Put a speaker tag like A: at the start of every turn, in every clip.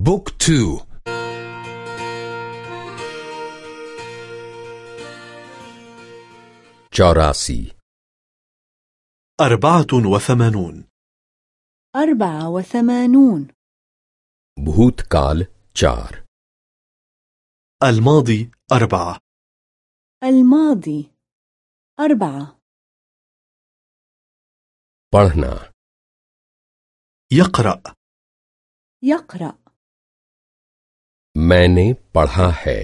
A: بوك تو
B: چوراسی
C: أربعة وثمانون
D: أربعة وثمانون
B: भूतकाल चार
C: الماضي أربعة
D: الماضي أربعة
B: पढ़ना
C: يقرأ
D: يقرأ
B: मैंने पढ़ा है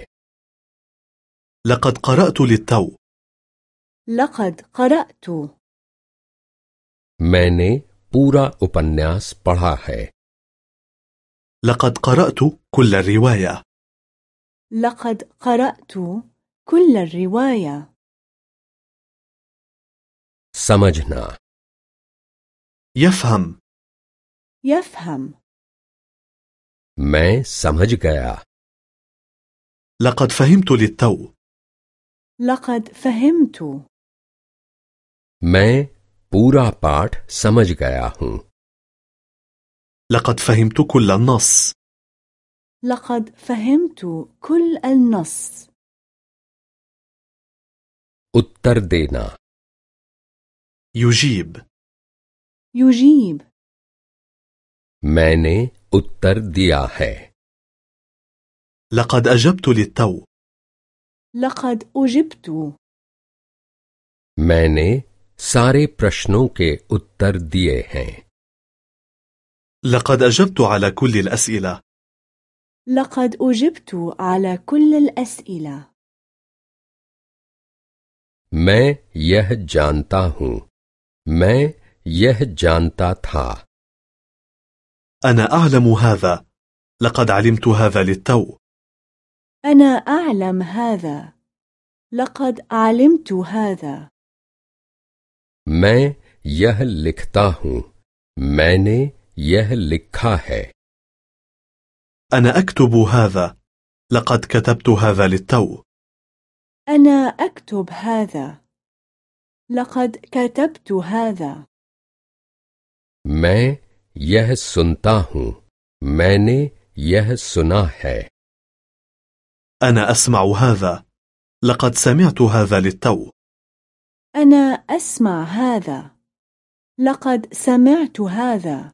C: لقد قرأت للتو
D: لقد قرأت
B: मैंने पूरा उपन्यास पढ़ा है
C: لقد قرأت كل الرواية
D: لقد قرأت كل الرواية
B: समझना
C: يفهم
D: يفهم
B: मैं समझ गया
C: لقد فهمت للتو
D: لقد فهمت
B: मैं पूरा पाठ समझ गया हूँ
C: لقد فهمت كل النص
D: لقد فهمت كل النص
B: उत्तर देना
C: يجيب
D: يجيب
B: मैंने उत्तर दिया है
C: لقد أجبت للتو
D: لقد أجبت
B: मैंने सारे प्रश्नों के उत्तर दिए हैं
C: لقد أجبت على كل الأسئلة
D: لقد أجبت على كل الأسئلة
B: मैं यह जानता हूँ मैं यह जानता था
C: أنا أعلم هذا لقد علمت هذا للتو
D: أنا أعلم هذا لقد علمت هذا
B: मैं यह लिखता हूँ मैंने यह लिखा है
C: أنا أكتب هذا لقد كتبت هذا للتو
D: أنا أكتب هذا لقد كتبت هذا
B: मैं यह सुनता हूँ मैंने यह सुना है
C: أنا أسمع هذا لقد سمعت هذا للتو
D: أنا أسمع هذا لقد سمعت هذا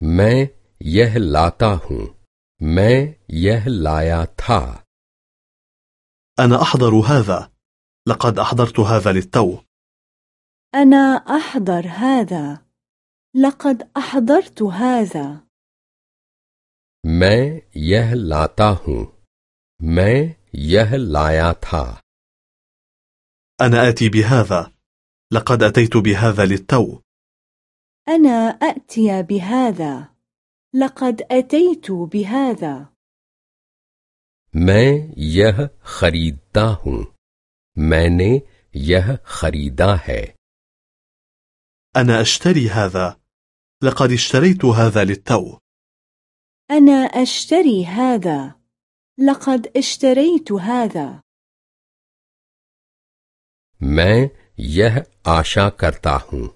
B: मैं यह लाता हूँ मैं यह लाया था
C: أنا أحضر هذا لقد أحضرت هذا للتو
D: أنا أحضر هذا لقد أحضرت هذا
B: मैं यह लाता हूँ मैं यह लाया था
C: أنا آتي بهذا لقد أتيت بهذا للتو
D: أنا أأتي بهذا لقد أتيت بهذا
B: मैं यह खरीदता हूँ मैंने यह खरीदा है
C: أنا أشتري هذا لقد اشتريت هذا للتو
D: أنا أشتري هذا لقد اشتريت هذا
B: मैं यह आशा करता हूँ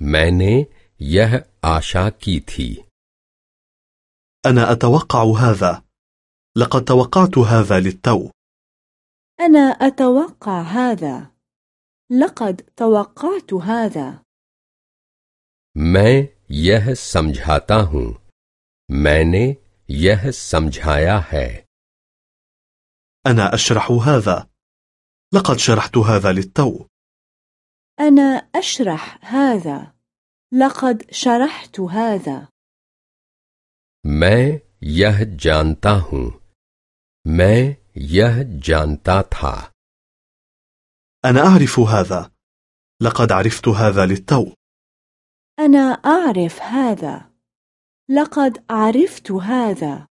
B: मैंने यह आशा की थी
C: أنا أتوقع هذا لقد توقعت هذا للتو
D: أنا أتوقع هذا لقد توقعت هذا
B: मैं यह समझाता हूँ मैंने यह समझाया है
C: أنا أشرح هذا لقد شرحت هذا للتو
D: أنا أشرح هذا لقد شرحت هذا
B: मैं यह जानता हूँ मैं यह जानता था
C: أنا أعرف هذا لقد عرفت هذا للتو
D: أنا أعرف هذا لقد عرفت هذا.